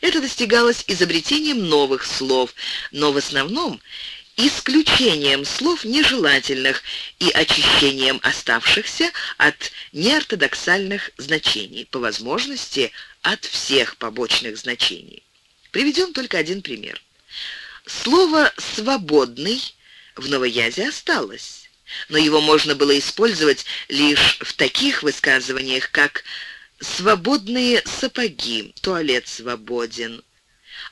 Это достигалось изобретением новых слов, но в основном исключением слов нежелательных и очищением оставшихся от неортодоксальных значений, по возможности от всех побочных значений. Приведем только один пример. Слово «свободный» в новоязе осталось, но его можно было использовать лишь в таких высказываниях, как «свободные сапоги», «туалет свободен».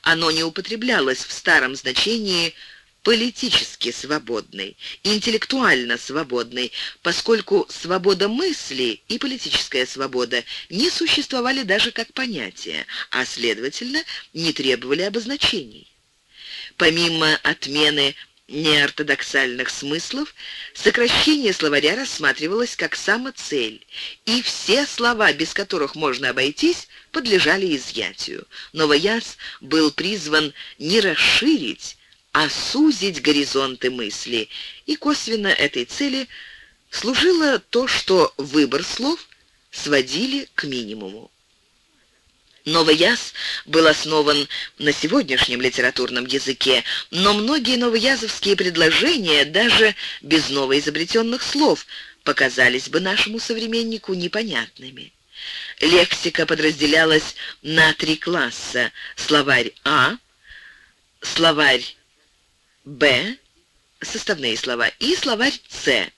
Оно не употреблялось в старом значении политически свободный, интеллектуально свободный, поскольку свобода мысли и политическая свобода не существовали даже как понятия, а, следовательно, не требовали обозначений. Помимо отмены неортодоксальных смыслов, сокращение словаря рассматривалось как самоцель, и все слова, без которых можно обойтись, подлежали изъятию. Новояз был призван не расширить, а сузить горизонты мысли, и косвенно этой цели служило то, что выбор слов сводили к минимуму. Новояз был основан на сегодняшнем литературном языке, но многие новоязовские предложения, даже без новоизобретенных слов, показались бы нашему современнику непонятными. Лексика подразделялась на три класса – словарь А, словарь Б, составные слова, и словарь С.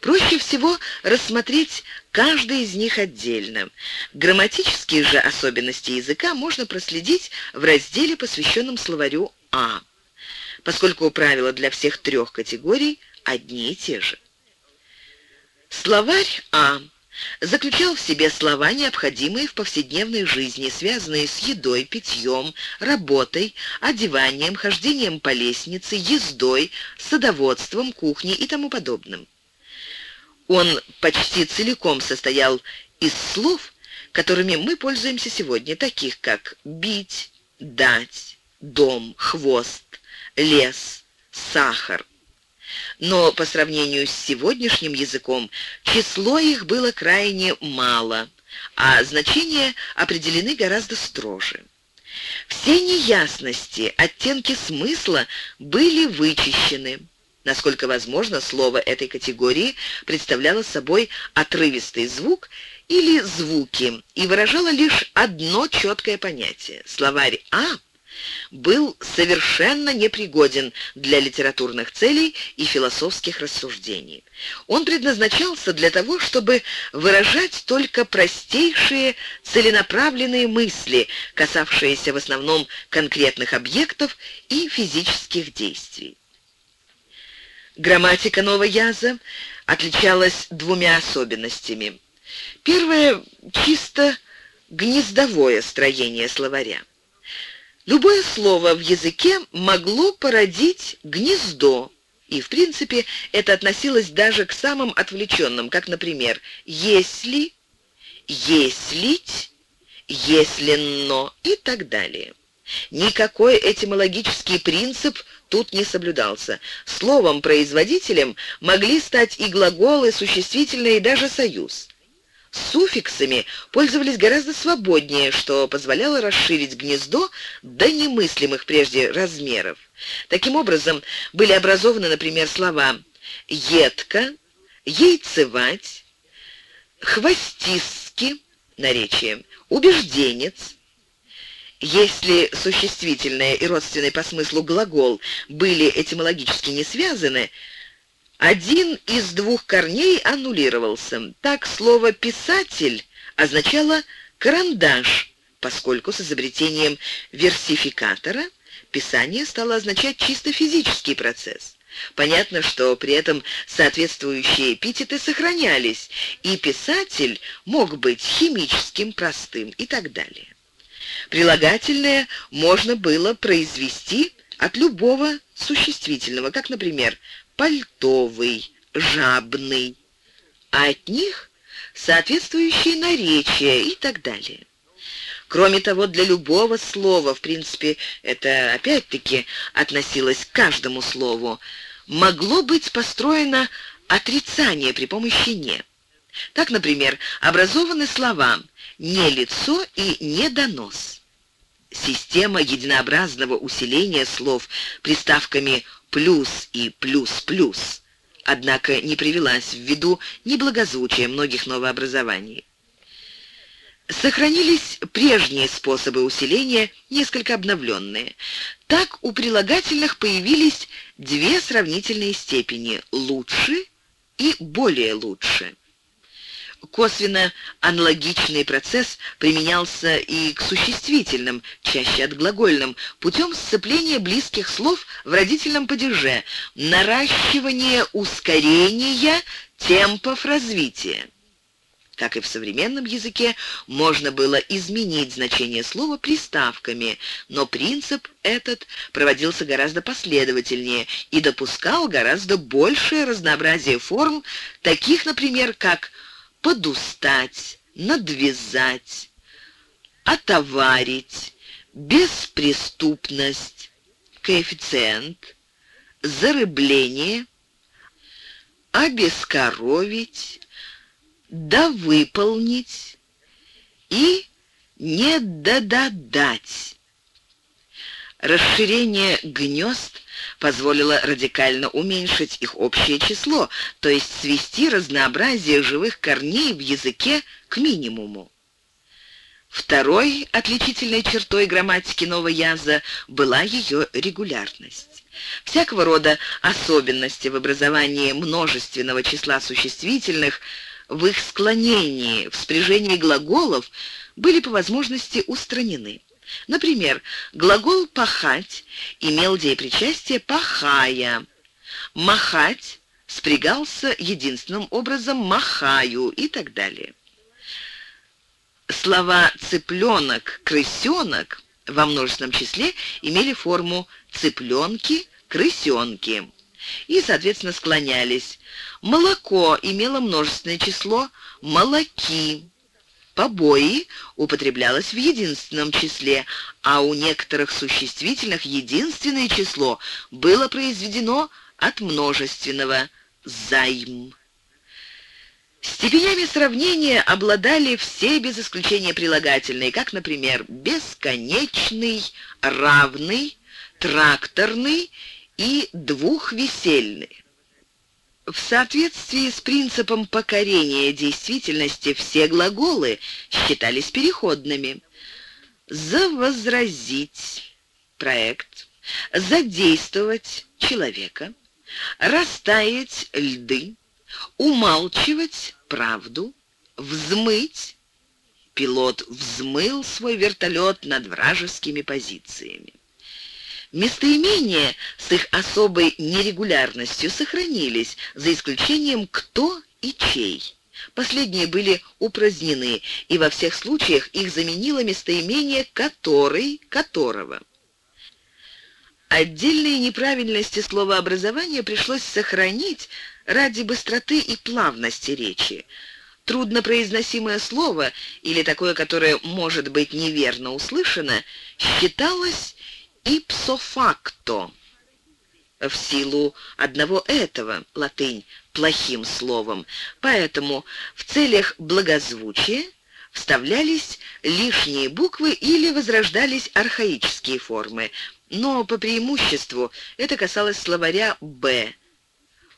Проще всего рассмотреть каждый из них отдельно. Грамматические же особенности языка можно проследить в разделе, посвященном словарю А, поскольку правила для всех трех категорий одни и те же. Словарь А заключал в себе слова, необходимые в повседневной жизни, связанные с едой, питьем, работой, одеванием, хождением по лестнице, ездой, садоводством, кухней и тому подобным. Он почти целиком состоял из слов, которыми мы пользуемся сегодня, таких как «бить», «дать», «дом», «хвост», «лес», «сахар», но по сравнению с сегодняшним языком число их было крайне мало, а значения определены гораздо строже. Все неясности, оттенки смысла были вычищены. Насколько возможно, слово этой категории представляло собой отрывистый звук или звуки и выражало лишь одно четкое понятие. Словарь «А» был совершенно непригоден для литературных целей и философских рассуждений. Он предназначался для того, чтобы выражать только простейшие целенаправленные мысли, касавшиеся в основном конкретных объектов и физических действий. Грамматика новояза отличалась двумя особенностями. Первое — чисто гнездовое строение словаря. Любое слово в языке могло породить гнездо, и, в принципе, это относилось даже к самым отвлеченным, как, например, «если», «еслить», «если но» и так далее. Никакой этимологический принцип тут не соблюдался. Словом-производителем могли стать и глаголы, существительные, и даже союз. Суффиксами пользовались гораздо свободнее, что позволяло расширить гнездо до немыслимых прежде размеров. Таким образом, были образованы, например, слова «едко», «яйцевать», «хвостистски», наречие, «убежденец». Если существительное и родственный по смыслу глагол были этимологически не связаны, один из двух корней аннулировался. Так слово «писатель» означало «карандаш», поскольку с изобретением версификатора писание стало означать чисто физический процесс. Понятно, что при этом соответствующие эпитеты сохранялись, и писатель мог быть химическим, простым и так далее. Прилагательное можно было произвести от любого существительного, как, например, пальтовый, жабный, а от них соответствующие наречия и так далее. Кроме того, для любого слова, в принципе, это опять-таки относилось к каждому слову, могло быть построено отрицание при помощи «не». Так, например, образованы слова «не лицо» и «не донос». Система единообразного усиления слов приставками «плюс» и «плюс-плюс» однако не привелась в виду неблагозвучия многих новообразований. Сохранились прежние способы усиления, несколько обновленные. Так у прилагательных появились две сравнительные степени «лучше» и «более лучше». Косвенно аналогичный процесс применялся и к существительным, чаще от глагольным, путем сцепления близких слов в родительном падеже, наращивания ускорения темпов развития. Как и в современном языке, можно было изменить значение слова приставками, но принцип этот проводился гораздо последовательнее и допускал гораздо большее разнообразие форм, таких, например, как подустать, надвязать, отоварить, беспреступность, коэффициент, зарыбление, обескоровить, довыполнить и не додать. Расширение гнезд позволило радикально уменьшить их общее число, то есть свести разнообразие живых корней в языке к минимуму. Второй отличительной чертой грамматики новояза была ее регулярность. Всякого рода особенности в образовании множественного числа существительных, в их склонении, в спряжении глаголов были по возможности устранены. Например, глагол «пахать» имел деепричастие «пахая». «Махать» спрягался единственным образом «махаю» и так далее. Слова «цыпленок», «крысенок» во множественном числе имели форму «цыпленки», «крысенки» и, соответственно, склонялись. Молоко имело множественное число «молоки», Побои употреблялось в единственном числе, а у некоторых существительных единственное число было произведено от множественного «займ». Степенями сравнения обладали все без исключения прилагательные, как, например, бесконечный, равный, тракторный и двухвесельный. В соответствии с принципом покорения действительности все глаголы считались переходными. Завозразить проект, задействовать человека, растаять льды, умалчивать правду, взмыть. Пилот взмыл свой вертолет над вражескими позициями. Местоимения с их особой нерегулярностью сохранились, за исключением «кто» и «чей». Последние были упразднены, и во всех случаях их заменило местоимение «который», «которого». Отдельные неправильности словообразования пришлось сохранить ради быстроты и плавности речи. Труднопроизносимое слово или такое, которое может быть неверно услышано, считалось ipso в силу одного этого, латынь, плохим словом. Поэтому в целях благозвучия вставлялись лишние буквы или возрождались архаические формы. Но по преимуществу это касалось словаря «б».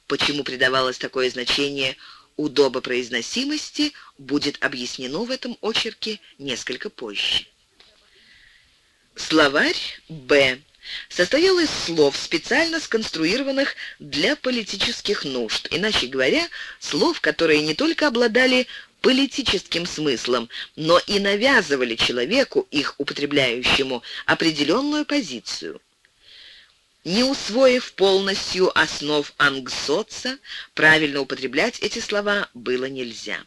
Почему придавалось такое значение удобопроизносимости, будет объяснено в этом очерке несколько позже. Словарь «Б» состоял из слов, специально сконструированных для политических нужд, иначе говоря, слов, которые не только обладали политическим смыслом, но и навязывали человеку, их употребляющему, определенную позицию. Не усвоив полностью основ ангсоца, правильно употреблять эти слова было нельзя.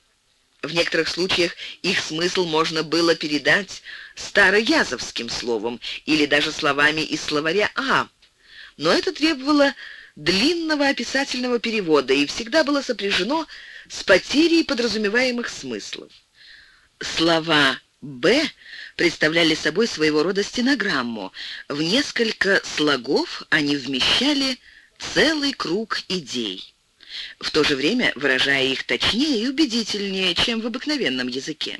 В некоторых случаях их смысл можно было передать староязовским словом или даже словами из словаря А, но это требовало длинного описательного перевода и всегда было сопряжено с потерей подразумеваемых смыслов. Слова «Б» представляли собой своего рода стенограмму. В несколько слогов они вмещали целый круг идей в то же время выражая их точнее и убедительнее, чем в обыкновенном языке.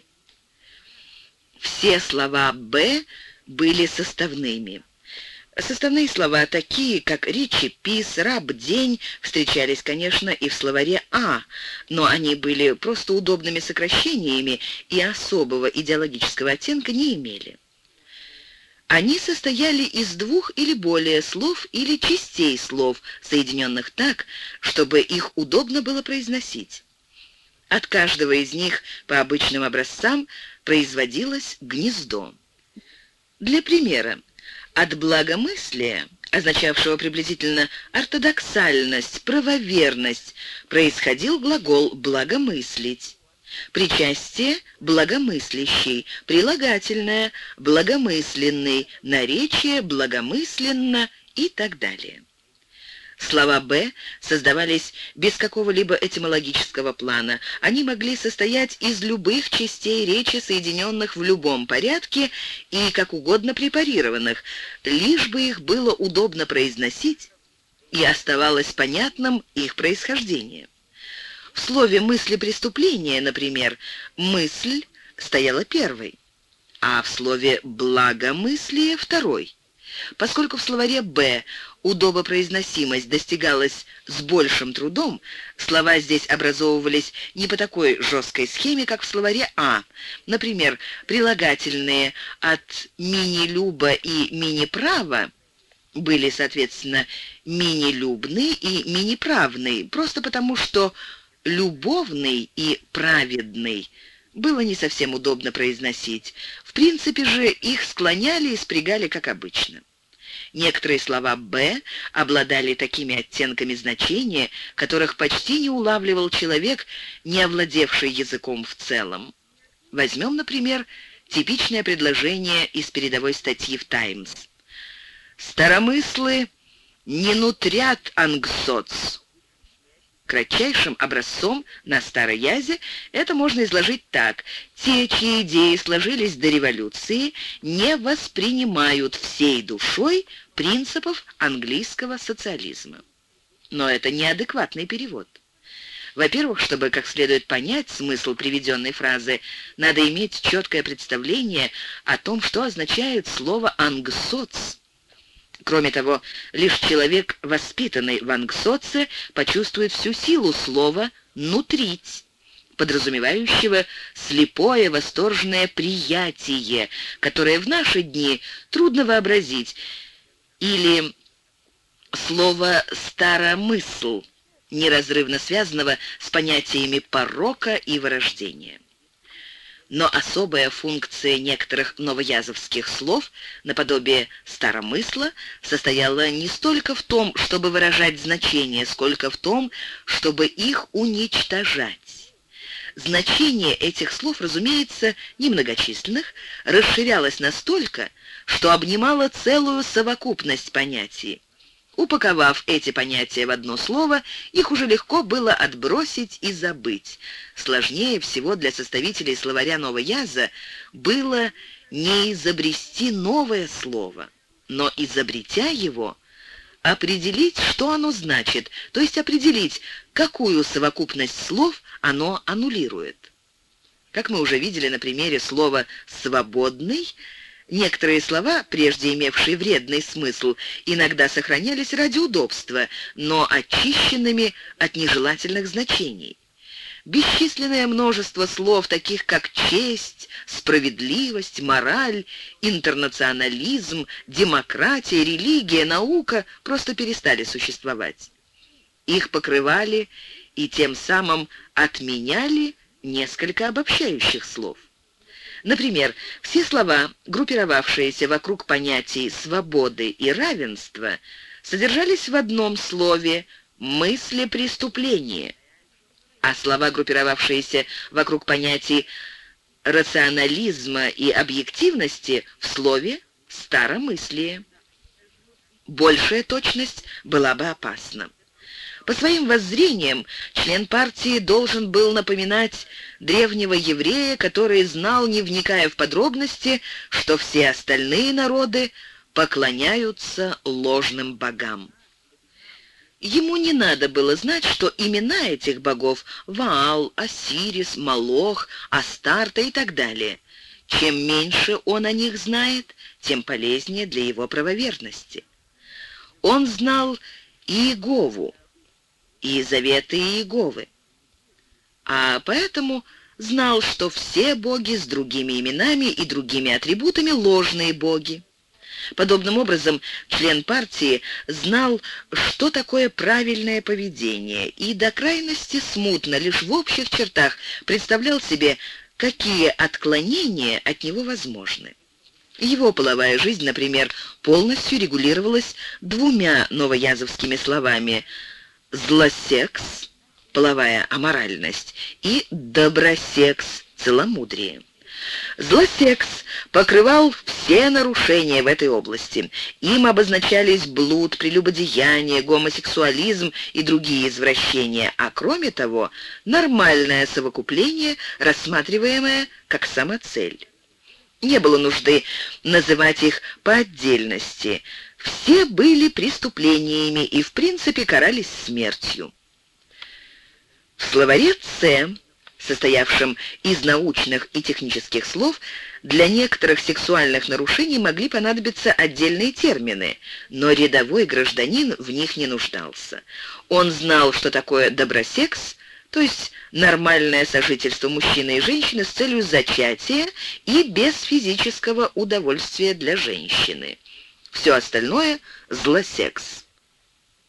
Все слова «б» были составными. Составные слова, такие как речепис, раб, день, встречались, конечно, и в словаре «а», но они были просто удобными сокращениями и особого идеологического оттенка не имели. Они состояли из двух или более слов или частей слов, соединенных так, чтобы их удобно было произносить. От каждого из них по обычным образцам производилось гнездо. Для примера, от благомыслия, означавшего приблизительно ортодоксальность, правоверность, происходил глагол «благомыслить». Причастие – благомыслящий, прилагательное – благомысленный, наречие – благомысленно и так далее. Слова «б» создавались без какого-либо этимологического плана. Они могли состоять из любых частей речи, соединенных в любом порядке и как угодно препарированных, лишь бы их было удобно произносить и оставалось понятным их происхождение. В слове «мысли преступления», например, «мысль» стояла первой, а в слове «благомыслие» — второй. Поскольку в словаре «б» удобопроизносимость достигалась с большим трудом, слова здесь образовывались не по такой жесткой схеме, как в словаре «а». Например, прилагательные от «мини-люба» и «мини-право» были, соответственно, «мини-любный» и «мини-правный», просто потому что «любовный» и «праведный» было не совсем удобно произносить. В принципе же их склоняли и спрягали, как обычно. Некоторые слова «б» обладали такими оттенками значения, которых почти не улавливал человек, не овладевший языком в целом. Возьмем, например, типичное предложение из передовой статьи в «Таймс». «Старомыслы не нутрят ангсоц». Кратчайшим образцом на старой язе это можно изложить так. Те, чьи идеи сложились до революции, не воспринимают всей душой принципов английского социализма. Но это неадекватный перевод. Во-первых, чтобы как следует понять смысл приведенной фразы, надо иметь четкое представление о том, что означает слово «ангсоц», Кроме того, лишь человек, воспитанный в ангсоце, почувствует всю силу слова «нутрить», подразумевающего слепое восторженное приятие, которое в наши дни трудно вообразить, или слово «старомысл», неразрывно связанного с понятиями порока и вырождения но особая функция некоторых новоязовских слов, наподобие старомысла, состояла не столько в том, чтобы выражать значение, сколько в том, чтобы их уничтожать. Значение этих слов, разумеется, немногочисленных, расширялось настолько, что обнимало целую совокупность понятий. Упаковав эти понятия в одно слово, их уже легко было отбросить и забыть. Сложнее всего для составителей словаря Новояза было не изобрести новое слово, но, изобретя его, определить, что оно значит, то есть определить, какую совокупность слов оно аннулирует. Как мы уже видели на примере слова «свободный», Некоторые слова, прежде имевшие вредный смысл, иногда сохранялись ради удобства, но очищенными от нежелательных значений. Бесчисленное множество слов, таких как честь, справедливость, мораль, интернационализм, демократия, религия, наука, просто перестали существовать. Их покрывали и тем самым отменяли несколько обобщающих слов. Например, все слова, группировавшиеся вокруг понятий свободы и равенства, содержались в одном слове «мысли преступления», а слова, группировавшиеся вокруг понятий рационализма и объективности, в слове «старомыслие». Большая точность была бы опасна. По своим воззрениям член партии должен был напоминать древнего еврея, который знал, не вникая в подробности, что все остальные народы поклоняются ложным богам. Ему не надо было знать, что имена этих богов – Ваал, Осирис, Малох, Астарта и так далее. Чем меньше он о них знает, тем полезнее для его правоверности. Он знал Иегову и заветы Иеговы, а поэтому знал, что все боги с другими именами и другими атрибутами ложные боги. Подобным образом член партии знал, что такое правильное поведение, и до крайности смутно, лишь в общих чертах, представлял себе, какие отклонения от него возможны. Его половая жизнь, например, полностью регулировалась двумя новоязовскими словами «злосекс» — половая аморальность и «добросекс» — целомудрие. Злосекс покрывал все нарушения в этой области. Им обозначались блуд, прелюбодеяние, гомосексуализм и другие извращения, а кроме того, нормальное совокупление, рассматриваемое как самоцель. Не было нужды называть их по отдельности. Все были преступлениями и, в принципе, карались смертью. В словаре «Ц» состоявшем из научных и технических слов, для некоторых сексуальных нарушений могли понадобиться отдельные термины, но рядовой гражданин в них не нуждался. Он знал, что такое добросекс, то есть нормальное сожительство мужчины и женщины с целью зачатия и без физического удовольствия для женщины. Все остальное – злосекс.